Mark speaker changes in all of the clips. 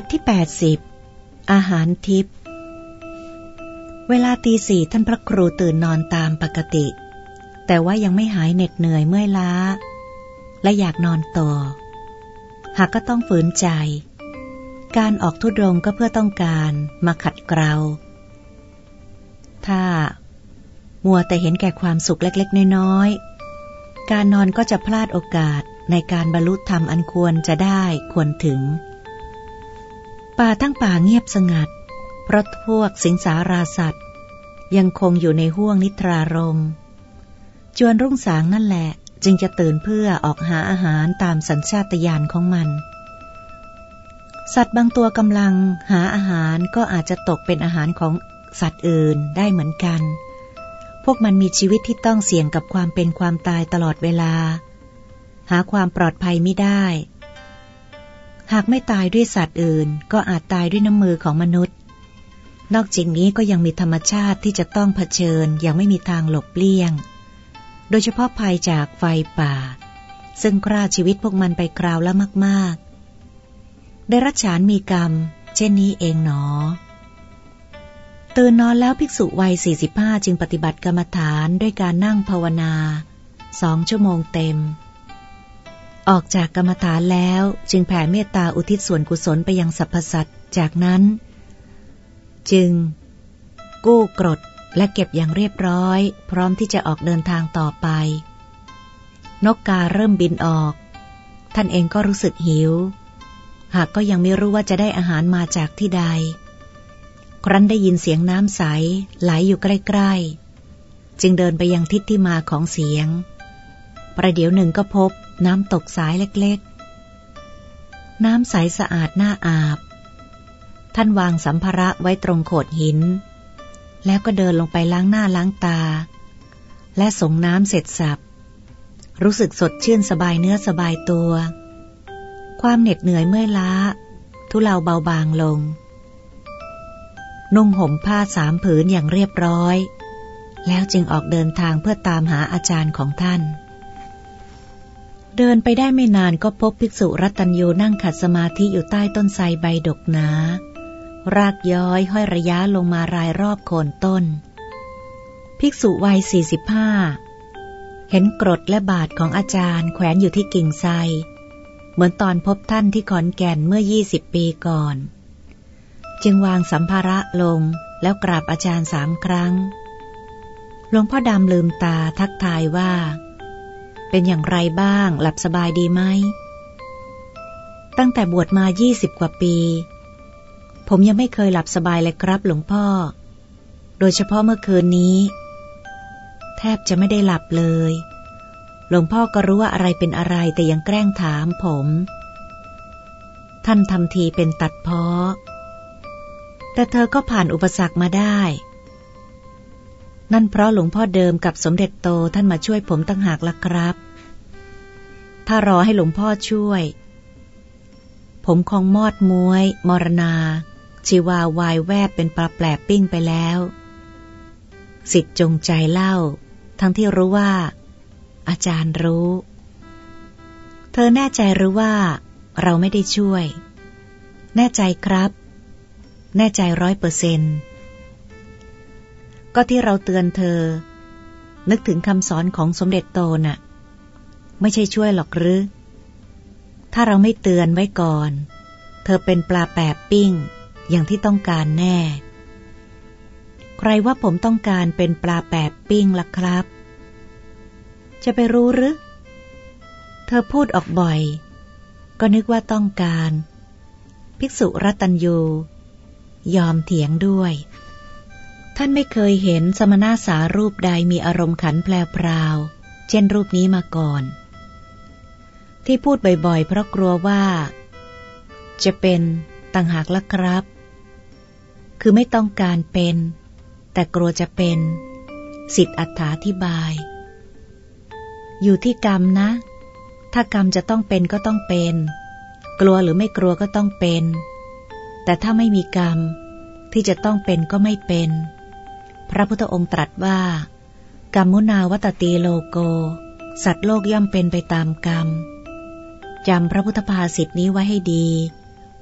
Speaker 1: บทที่ 80 อาหารทิพย์เวลาตีสี่ท่านพระครูตื่นนอนตามปกติ แต่ว่ายังไม่หายเหน็ดเหนื่อยเมื่อยล้า และอยากนอนต่อ หากก็ต้องฝืนใจ การออกทุดงก็เพื่อต้องการมาขัดเกลาถ้า มัวแต่เห็นแก่ความสุขเล็กๆ น้อยๆ การนอนก็จะพลาดโอกาสในการบรรลุธรรมอันควรจะได้ควรถึง ป่าทั้งป่าเงียบสงัด เพราะพวกสิงสาราสัตว์ ยังคงอยู่ในห้วงนิทรารม จวนรุ่งสางนั่นแหละ จึงจะตื่นเพื่อออกหาอาหารตามสัญชาตญาณของมัน สัตว์บางตัวกำลังหาอาหารก็อาจจะตกเป็นอาหารของสัตว์อื่นได้เหมือนกัน พวกมันมีชีวิตที่ต้องเสี่ยงกับความเป็นความตายตลอดเวลา หาความปลอดภัยไม่ได้ หากไม่ตายด้วยสัตว์อื่น ก็อาจตายด้วยน้ำมือของมนุษย์ นอกจากนี้ก็ยังมีธรรมชาติที่จะต้องเผชิญอย่างไม่มีทางหลบเลี่ยง โดยเฉพาะภัยจากไฟป่า ซึ่งฆ่าชีวิตพวกมันไปคราวละมาก ๆ ได้รัชานมีกรรม เช่นนี้เองหนอ ตื่นนอนแล้วภิกษุวัย 45 จึงปฏิบัติกรรมฐานด้วยการนั่งภาวนาสองชั่วโมงเต็ม ออกจากกรรมฐานแล้วจึงแผ่เมตตาอุทิศส่วนกุศลไปยังสรรพสัตว์ จากนั้น จึง กู้กรดและเก็บอย่างเรียบร้อย พร้อมที่จะออกเดินทางต่อไป นกกาเริ่มบินออก ท่านเองก็รู้สึกหิว หากก็ยังไม่รู้ว่าจะได้อาหารมาจากที่ใด ครั้นได้ยินเสียงน้ำใสไหลอยู่ใกล้ ๆ จึงเดินไปยังทิศที่มาของเสียง ประเดี๋ยวหนึ่งก็พบน้ำตกสายเล็กๆ น้ำใสสะอาดน่าอาบ ท่านวางสัมภาระไว้ตรงโขดหิน แล้วก็เดินลงไปล้างหน้าล้างตา และส่งน้ำเสร็จสับ รู้สึกสดชื่นสบายเนื้อสบายตัว ความเหน็ดเหนื่อยเมื่อยล้า ทุเลาเบาบางลง นุ่งห่มผ้าสามผืนอย่างเรียบร้อย แล้วจึงออกเดินทางเพื่อตามหาอาจารย์ของท่าน เดินไปได้ไม่นานก็พบภิกษุรัตัญยูนั่งขัดสมาธิอยู่ใต้ต้นไทรใบดกหนา รากย้อยห้อยระยะลงมารายรอบโคนต้น ภิกษุวัยสี่สิบห้าเห็นกรดและบาทของอาจารย์แขวนอยู่ที่กิ่งไทรเหมือนตอนพบท่านที่ขอนแก่นเมื่อยี่สิบปีก่อน จึงวางสัมภาระลงแล้วกราบอาจารย์สามครั้งหลวงพ่อดำลืมตาทักทายว่า เป็นอย่างไรบ้าง หลับสบายดีไหม ตั้งแต่บวชมายี่สิบกว่าปี ผมยังไม่เคยหลับสบายเลยครับหลวงพ่อ โดยเฉพาะเมื่อคืนนี้ แทบจะไม่ได้หลับเลย หลวงพ่อก็รู้ว่าอะไรเป็นอะไรแต่ยังแกล้งถามผม ท่านทำทีเป็นตัดพ้อ แต่เธอก็ผ่านอุปสรรคมาได้ นั่นเพราะหลวงพ่อเดิมกับสมเด็จโตท่านมาช่วยผมตั้งหากละครับ ถ้ารอให้หลวงพ่อช่วย ผมคงมอดมวย มรณา ชีวาวายแวบเป็นปลาแปลปิ้งไปแล้ว สิทธิ์จงใจเล่า ทั้งที่รู้ว่า อาจารย์รู้ เธอแน่ใจหรือว่า เราไม่ได้ช่วย แน่ใจครับ แน่ใจร้อยเปอร์เซ็นต์ ก็ที่เราเตือนเธอ นึกถึงคำสอนของสมเด็จโตนะ่ะ ไม่ใช่ช่วยหรอกหรือ ถ้าเราไม่เตือนไว้ก่อน เธอเป็นปลาแปบปิ้ง อย่างที่ต้องการแน่ ใครว่าผมต้องการเป็นปลาแปบปิ้งล่ะครับ จะไปรู้หรือ เธอพูดออกบ่อย ก็นึกว่าต้องการ ภิกษุรัตัญยูยอมเถียงด้วย ท่านไม่เคยเห็นสมณะสารูปใดมีอารมณ์ขันแปลพราว เช่นรูปนี้มาก่อน ที่พูดบ่อยๆ เพราะกลัวว่า จะเป็นต่างหากละครับ คือไม่ต้องการเป็น แต่กลัวจะเป็น สิทธิอัถาธิบาย อยู่ที่กรรมนะ ถ้ากรรมจะต้องเป็นก็ต้องเป็น กลัวหรือไม่กลัวก็ต้องเป็น แต่ถ้าไม่มีกรรมที่จะต้องเป็นก็ไม่เป็น พระพุทธองค์ตรัสว่ากรรมุนาวัตตีโลโก สัตว์โลกย่อมเป็นไปตามกรรมจำพระพุทธภาษิตนี้ไว้ให้ดี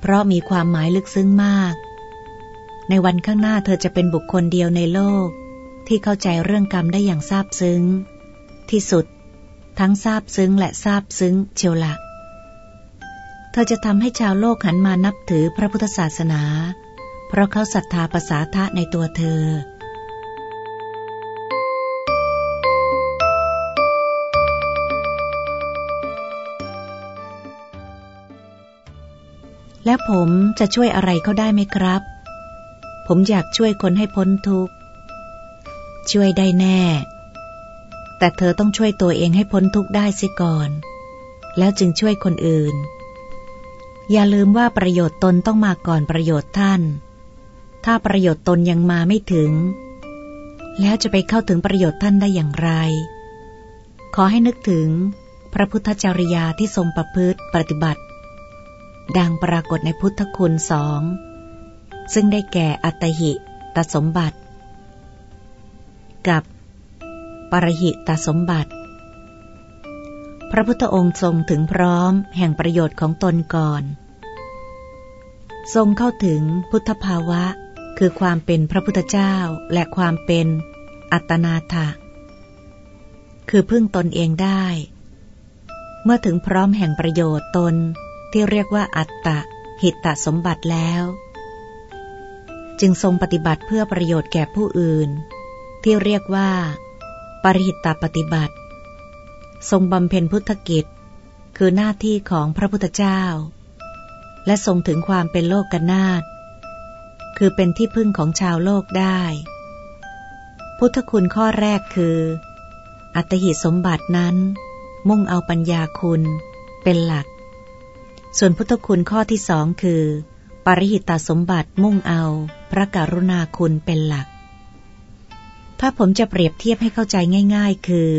Speaker 1: เพราะมีความหมายลึกซึ้งมาก ในวันข้างหน้าเธอจะเป็นบุคคลเดียวในโลก ที่เข้าใจเรื่องกรรมได้อย่างซาบซึ้ง ที่สุด ทั้งซาบซึ้งและซาบซึ้งเชียวละเธอจะทำให้ชาวโลกหันมานับถือพระพุทธศาสนา เพราะเขาศรัทธาภาษาทะในตัวเธอ แล้วผมจะช่วยอะไรเขาได้ไหมครับ ผมอยากช่วยคนให้พ้นทุกข์ ช่วยได้แน่ แต่เธอต้องช่วยตัวเองให้พ้นทุกข์ได้สิก่อน แล้วจึงช่วยคนอื่น อย่าลืมว่าประโยชน์ตนต้องมาก่อนประโยชน์ท่าน ถ้าประโยชน์ตนยังมาไม่ถึง แล้วจะไปเข้าถึงประโยชน์ท่านได้อย่างไร ขอให้นึกถึงพระพุทธจริยาที่ทรงประพฤติปฏิบัติ ดังปรากฏในพุทธคุณสอง ซึ่งได้แก่อัตหิตสมบัติ กับปรหิตสมบัติ พระพุทธองค์ทรงถึงพร้อมแห่งประโยชน์ของตนก่อน ทรงเข้าถึงพุทธภาวะ คือความเป็นพระพุทธเจ้าและความเป็นอัตนาถะคือพึ่งตนเองได้ เมื่อถึงพร้อมแห่งประโยชน์ตน ที่เรียกว่าอัตตะหิตตสมบัติแล้ว จึงทรงปฏิบัติเพื่อประโยชน์แก่ผู้อื่น ที่เรียกว่า ปริหิตตปฏิบัติ ทรงบำเพ็ญพุทธกิจ คือหน้าที่ของพระพุทธเจ้า และทรงถึงความเป็นโลกกนาตคือเป็นที่พึ่งของชาวโลกได้ พุทธคุณข้อแรกคือ อัตหิสมบัตินั้น มุ่งเอาปัญญาคุณเป็นหลัก ส่วนพุทธคุณข้อที่สองคือ ปริหิตาสมบัติมุ่งเอา พระกรุณาคุณเป็นหลัก ถ้าผมจะเปรียบเทียบให้เข้าใจง่าย ๆ คือ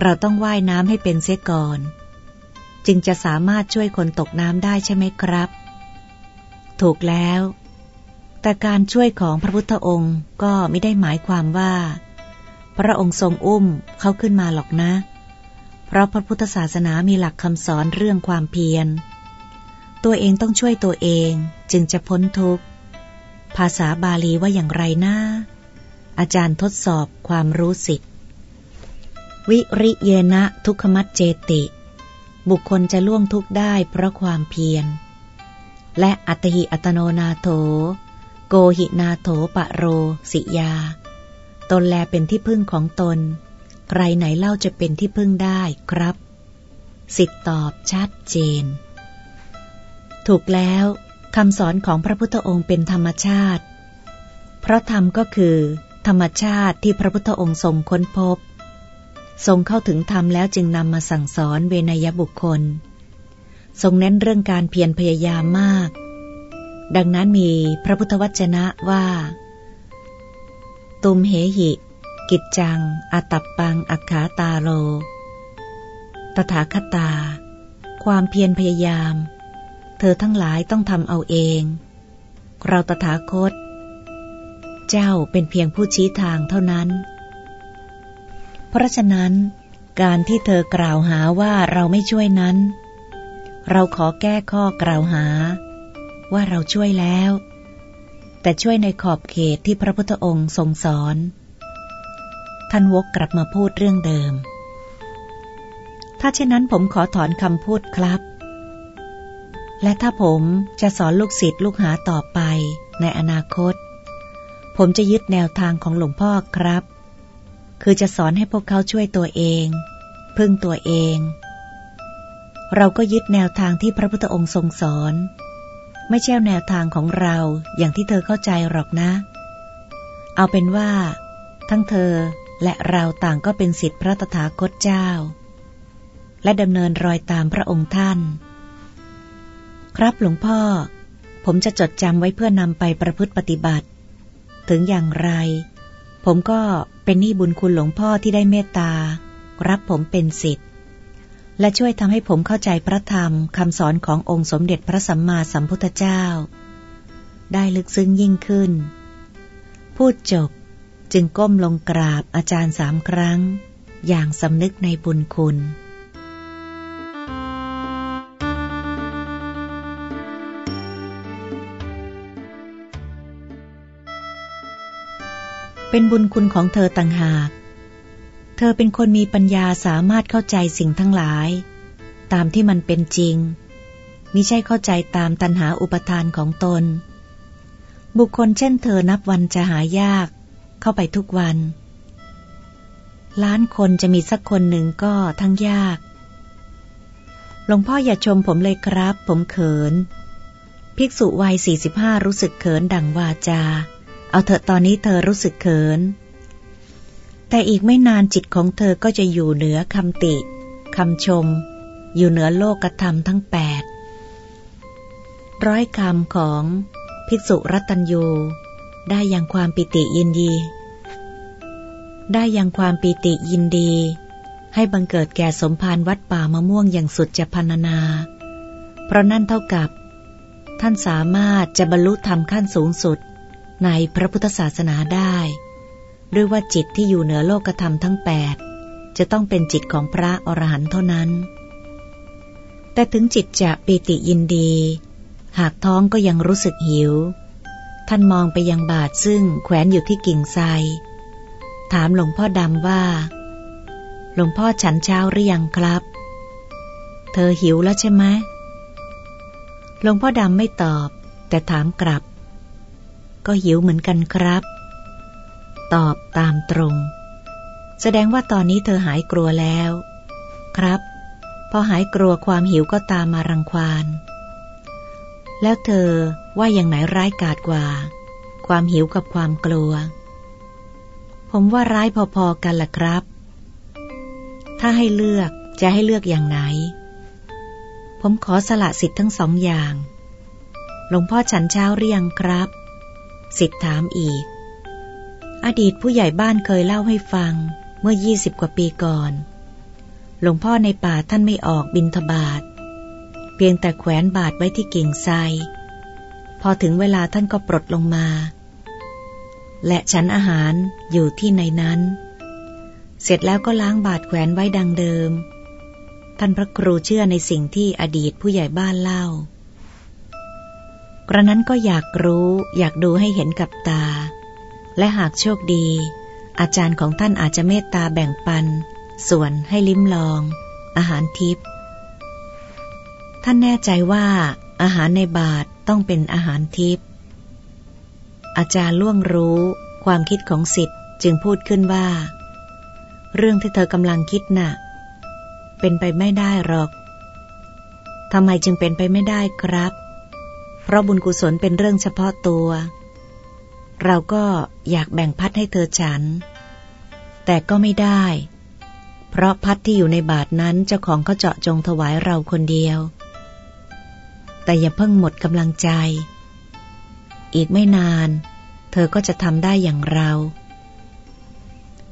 Speaker 1: เราต้องว่ายน้ำให้เป็นเสียก่อน จึงจะสามารถช่วยคนตกน้ำได้ใช่ไหมครับ ถูกแล้ว แต่การช่วยของพระพุทธองค์ก็ไม่ได้หมายความว่า พระองค์ทรงอุ้มเขาขึ้นมาหรอกนะเพราะพระพุทธศาสนามีหลักคำสอนเรื่องความเพียร ตัวเองต้องช่วยตัวเองจึงจะพ้นทุกข์ ภาษาบาลีว่าอย่างไรนะอาจารย์ทดสอบความรู้สิทธิวิริเยนะทุกขมัดเจติ บุคคลจะล่วงทุกข์ได้เพราะความเพียร และอัตหิอัตโนนาโถ โกหินาโถปะโร สิยา ตนแลเป็นที่พึ่งของตน ใครไหนเล่าจะเป็นที่พึ่งได้ครับ สิทธิตอบชัดเจน ถูกแล้วคำสอนของพระพุทธองค์เป็นธรรมชาติ เพราะธรรมก็คือ ธรรมชาติที่พระพุทธองค์ทรงค้นพบ ทรงเข้าถึงธรรมแล้วจึงนำมาสั่งสอนเวนยบุคคล ทรงเน้นเรื่องการเพียรพยายามมาก ดังนั้นมีพระพุทธวจนะว่า ตุมเหหิ กิจจังอาตับปัง อักขาตาโล ตถาคตา ความเพียรพยายาม อทั้งหลายต้องทำเอาเอง เราตถาคต เจ้าเป็นเพียงผู้ชี้ทางเท่านั้น เพราะฉะนั้น การที่เธอกล่าวหาว่าเราไม่ช่วยนั้น เราขอแก้ข้อกล่าวหา ว่าเราช่วยแล้ว แต่ช่วยในขอบเขตที่พระพุทธองค์ทรงสอน ท่านวกกลับมาพูดเรื่องเดิม ถ้าเช่นนั้นผมขอถอนคำพูดครับ และถ้าผมจะสอนลูกศิษย์ลูกหาต่อไปในอนาคต ผมจะยึดแนวทางของหลวงพ่อครับ คือจะสอนให้พวกเขาช่วยตัวเอง พึ่งตัวเอง เราก็ยึดแนวทางที่พระพุทธองค์ทรงสอน ไม่ใช่แนวทางของเราอย่างที่เธอเข้าใจหรอกนะ เอาเป็นว่า ทั้งเธอและเราต่างก็เป็นสิทธิพระตถาคตเจ้า และดำเนินรอยตามพระองค์ท่าน ครับหลวงพ่อ ผมจะจดจำไว้เพื่อนำไปประพฤติปฏิบัติ ถึงอย่างไร ผมก็เป็นหนี้บุญคุณหลวงพ่อที่ได้เมตตา รับผมเป็นสิทธิ์ และช่วยทำให้ผมเข้าใจพระธรรมคำสอนขององค์สมเด็จพระสัมมาสัมพุทธเจ้า ได้ลึกซึ้งยิ่งขึ้น พูดจบจึงก้มลงกราบอาจารย์สามครั้ง อย่างสำนึกในบุญคุณ เป็นบุญคุณของเธอต่างหาก เธอเป็นคนมีปัญญาสามารถเข้าใจสิ่งทั้งหลาย ตามที่มันเป็นจริงมิใช่เข้าใจตามตัณหาอุปทานของตน บุคคลเช่นเธอนับวันจะหายาก เข้าไปทุกวัน ล้านคนจะมีสักคนหนึ่งก็ทั้งยาก หลวงพ่ออย่าชมผมเลยครับ ผมเขิน ภิกษุวัยสี่สิบห้ารู้สึกเขินดังวาจา เอาเถอะตอนนี้เธอรู้สึกเขิน แต่อีกไม่นานจิตของเธอก็จะอยู่เหนือคำติคำชม อยู่เหนือโลกธรรมทั้งแปดร้อยคำของภิกษุรัตัญยูได้ยังความปิติยินดี ได้ยังความปิติยินดี ให้บังเกิดแก่สมภารวัดป่ามะม่วงอย่างสุดจะพันนา เพราะนั่นเท่ากับ ท่านสามารถจะบรรลุธรรมขั้นสูงสุด ในพระพุทธศาสนาได้ด้วยว่าจิตที่อยู่เหนือโลกธรรมทั้งแปดจะต้องเป็นจิตของพระอรหันต์เท่านั้น แต่ถึงจิตจะปิติยินดี หากท้องก็ยังรู้สึกหิว ท่านมองไปยังบาทซึ่งแขวนอยู่ที่กิ่งไทรถามหลวงพ่อดำว่า หลวงพ่อฉันเช้าหรือยังครับ เธอหิวแล้วใช่ไหมหลวงพ่อดำไม่ตอบ แต่ถามกลับ ก็หิวเหมือนกันครับ ตอบตามตรง แสดงว่าตอนนี้เธอหายกลัวแล้ว ครับ พอหายกลัวความหิวก็ตามมารังควานแล้วเธอว่าอย่างไหนร้ายกาจกว่า ความหิวกับความกลัว ผมว่าร้ายพอๆกันล่ะครับ ถ้าให้เลือกจะให้เลือกอย่างไหน ผมขอสละสิทธิ์ทั้งสองอย่าง หลวงพ่อฉันเช้าเรียงครับ สิทธิ์ถามอีก อดีตผู้ใหญ่บ้านเคยเล่าให้ฟังเมื่อยี่สิบกว่าปีก่อน หลวงพ่อในป่าท่านไม่ออกบินทบาทเพียงแต่แขวนบาทไว้ที่กิ่งไทรพอถึงเวลาท่านก็ปลดลงมา และฉันอาหารอยู่ที่ในนั้น เสร็จแล้วก็ล้างบาทแขวนไว้ดังเดิม ท่านพระครูเชื่อในสิ่งที่อดีตผู้ใหญ่บ้านเล่า กระนั้นก็อยากรู้อยากดูให้เห็นกับตา และหากโชคดี อาจารย์ของท่านอาจจะเมตตาแบ่งปัน ส่วนให้ลิ้มลอง อาหารทิพย์ท่านแน่ใจว่าอาหารในบาทต้องเป็นอาหารทิพย์อาจารย์ล่วงรู้ความคิดของสิทธิ์จึงพูดขึ้นว่า เรื่องที่เธอกำลังคิดนะ่ะ เป็นไปไม่ได้หรอกทำไมจึงเป็นไปไม่ได้ครับ เพราะบุญกุศลเป็นเรื่องเฉพาะตัว เราก็อยากแบ่งพัดให้เธอฉัน แต่ก็ไม่ได้ เพราะพัดที่อยู่ในบาทนั้นเจ้าของเขาเจาะจงถวายเราคนเดียว แต่อย่าเพิ่งหมดกำลังใจ อีกไม่นาน เธอก็จะทำได้อย่างเรา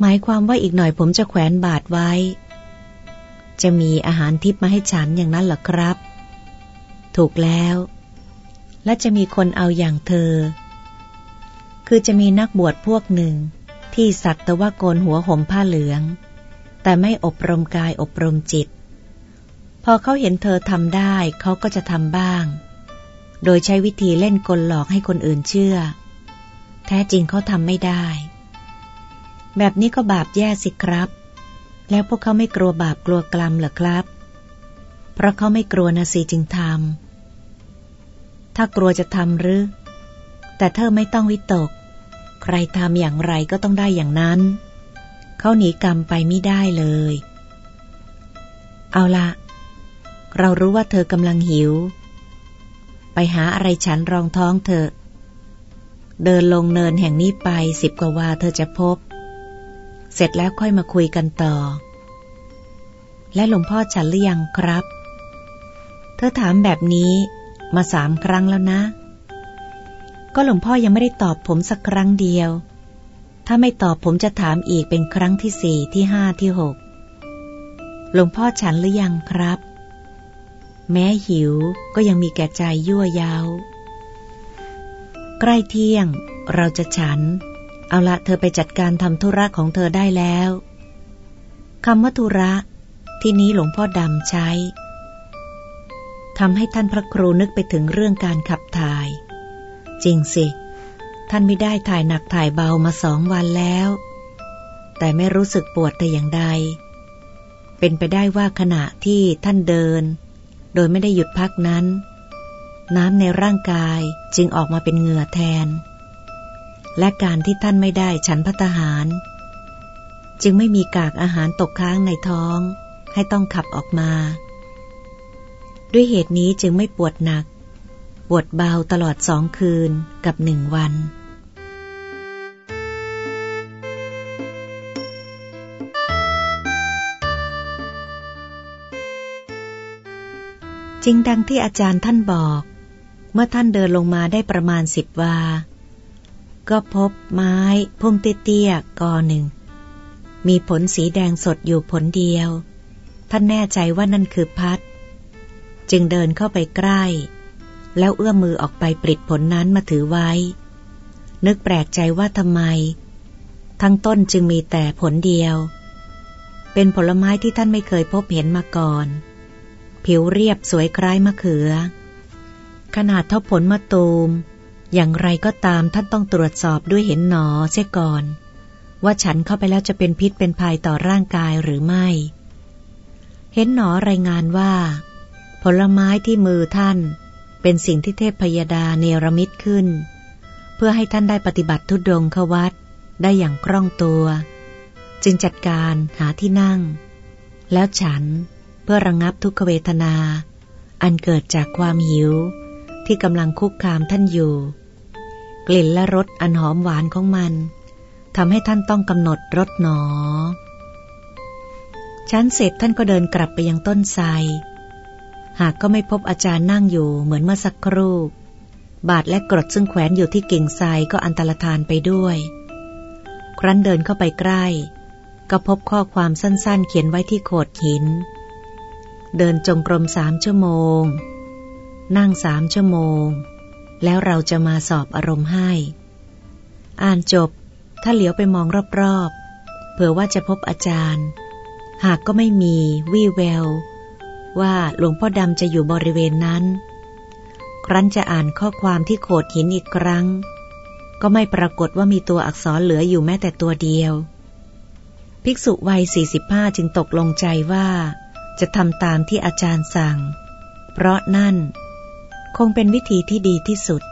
Speaker 1: หมายความว่าอีกหน่อยผมจะแขวนบาทไว้ จะมีอาหารทิพมาให้ฉันอย่างนั้นหรอครับ ถูกแล้ว และจะมีคนเอาอย่างเธอ คือจะมีนักบวชพวกหนึ่ง ที่สักแต่ว่าโกนหัวห่มผ้าเหลือง แต่ไม่อบรมกายอบรมจิต พอเขาเห็นเธอทำได้เขาก็จะทำบ้าง โดยใช้วิธีเล่นกลหลอกให้คนอื่นเชื่อ แท้จริงเขาทำไม่ได้ แบบนี้ก็บาปแย่สิครับ แล้วพวกเขาไม่กลัวบาปกลัวกรรมเหรอครับ เพราะเขาไม่กลัวนะสิจึงทำ ถ้ากลัวจะทำหรือ แต่เธอไม่ต้องวิตก ใครทำอย่างไรก็ต้องได้อย่างนั้น เขาหนีกรรมไปไม่ได้เลย เอาละเรารู้ว่าเธอกำลังหิว ไปหาอะไรฉันรองท้องเธอ เดินลงเนินแห่งนี้ไปสิบกว่าวาเธอจะพบ เสร็จแล้วค่อยมาคุยกันต่อ และหลวงพ่อฉันหรือยังครับ เธอถามแบบนี้ มาสามครั้งแล้วนะ ก็หลวงพ่อยังไม่ได้ตอบผมสักครั้งเดียว ถ้าไม่ตอบผมจะถามอีกเป็นครั้งที่สี่ที่ห้าที่หกหลวงพ่อฉันหรือยังครับ แม้หิวก็ยังมีแก่ใจยั่วยาวใกล้เที่ยง เราจะฉัน เอาละเธอไปจัดการทำธุระของเธอได้แล้วคำว่าธุระ ที่นี้หลวงพ่อดำใช้ ทำให้ท่านพระครูนึกไปถึงเรื่องการขับถ่าย จริงสิ ท่านไม่ได้ถ่ายหนักถ่ายเบามาสองวันแล้ว แต่ไม่รู้สึกปวดแต่อย่างใด เป็นไปได้ว่าขณะที่ท่านเดิน โดยไม่ได้หยุดพักนั้น น้ำในร่างกายจึงออกมาเป็นเหงื่อแทน และการที่ท่านไม่ได้ฉันพัตหาร จึงไม่มีกากอาหารตกค้างในท้อง ให้ต้องขับออกมา ด้วยเหตุนี้จึงไม่ปวดหนัก ปวดเบาตลอดสองคืนกับหนึ่งวัน จริงดังที่อาจารย์ท่านบอก เมื่อท่านเดินลงมาได้ประมาณสิบวา ก็พบไม้พุ่มเตี้ยๆกอหนึ่ง มีผลสีแดงสดอยู่ผลเดียว ท่านแน่ใจว่านั่นคือพัด จึงเดินเข้าไปใกล้ แล้วเอื้อมมือออกไปปลิดผลนั้นมาถือไว้ นึกแปลกใจว่าทำไม ทั้งต้นจึงมีแต่ผลเดียว เป็นผลไม้ที่ท่านไม่เคยพบเห็นมาก่อน ผิวเรียบสวยคล้ายมะเขือ ขนาดเท่าผลมะตูม อย่างไรก็ตามท่านต้องตรวจสอบด้วยเห็นหนอเสียก่อน ว่าฉันเข้าไปแล้วจะเป็นพิษเป็นภัยต่อร่างกายหรือไม่ เห็นหนอรายงานว่า ผลไม้ที่มือท่าน เป็นสิ่งที่เทพพยดาเนรมิตขึ้น เพื่อให้ท่านได้ปฏิบัติทุดงควัตได้อย่างคล่องตัว จึงจัดการหาที่นั่ง แล้วฉันเพื่อระงงับทุกขเวทนา อันเกิดจากความหิว ที่กำลังคุกคามท่านอยู่ กลิ่นและรสอันหอมหวานของมันทำให้ท่านต้องกำหนดรสหนอฉันเสร็จท่านก็เดินกลับไปยังต้นไทร หากก็ไม่พบอาจารย์นั่งอยู่เหมือนเมื่อสักครู่ บาทและกรดซึ่งแขวนอยู่ที่กิ่งทรายก็อันตรธานไปด้วย ครั้นเดินเข้าไปใกล้ ก็พบข้อความสั้นๆ เขียนไว้ที่โขดหิน เดินจงกรมสามชั่วโมง นั่งสามชั่วโมง แล้วเราจะมาสอบอารมณ์ให้ อ่านจบ ถ้าเหลียวไปมองรอบๆ เผื่อว่าจะพบอาจารย์ หากก็ไม่มีวี่แวว ว่าหลวงพ่อดำจะอยู่บริเวณนั้น ครั้นจะอ่านข้อความที่โขดหินอีกครั้ง ก็ไม่ปรากฏว่ามีตัวอักษรเหลืออยู่แม้แต่ตัวเดียว ภิกษุวัย 45 จึงตกลงใจว่า จะทำตามที่อาจารย์สั่ง เพราะนั่น คงเป็นวิธีที่ดีที่สุด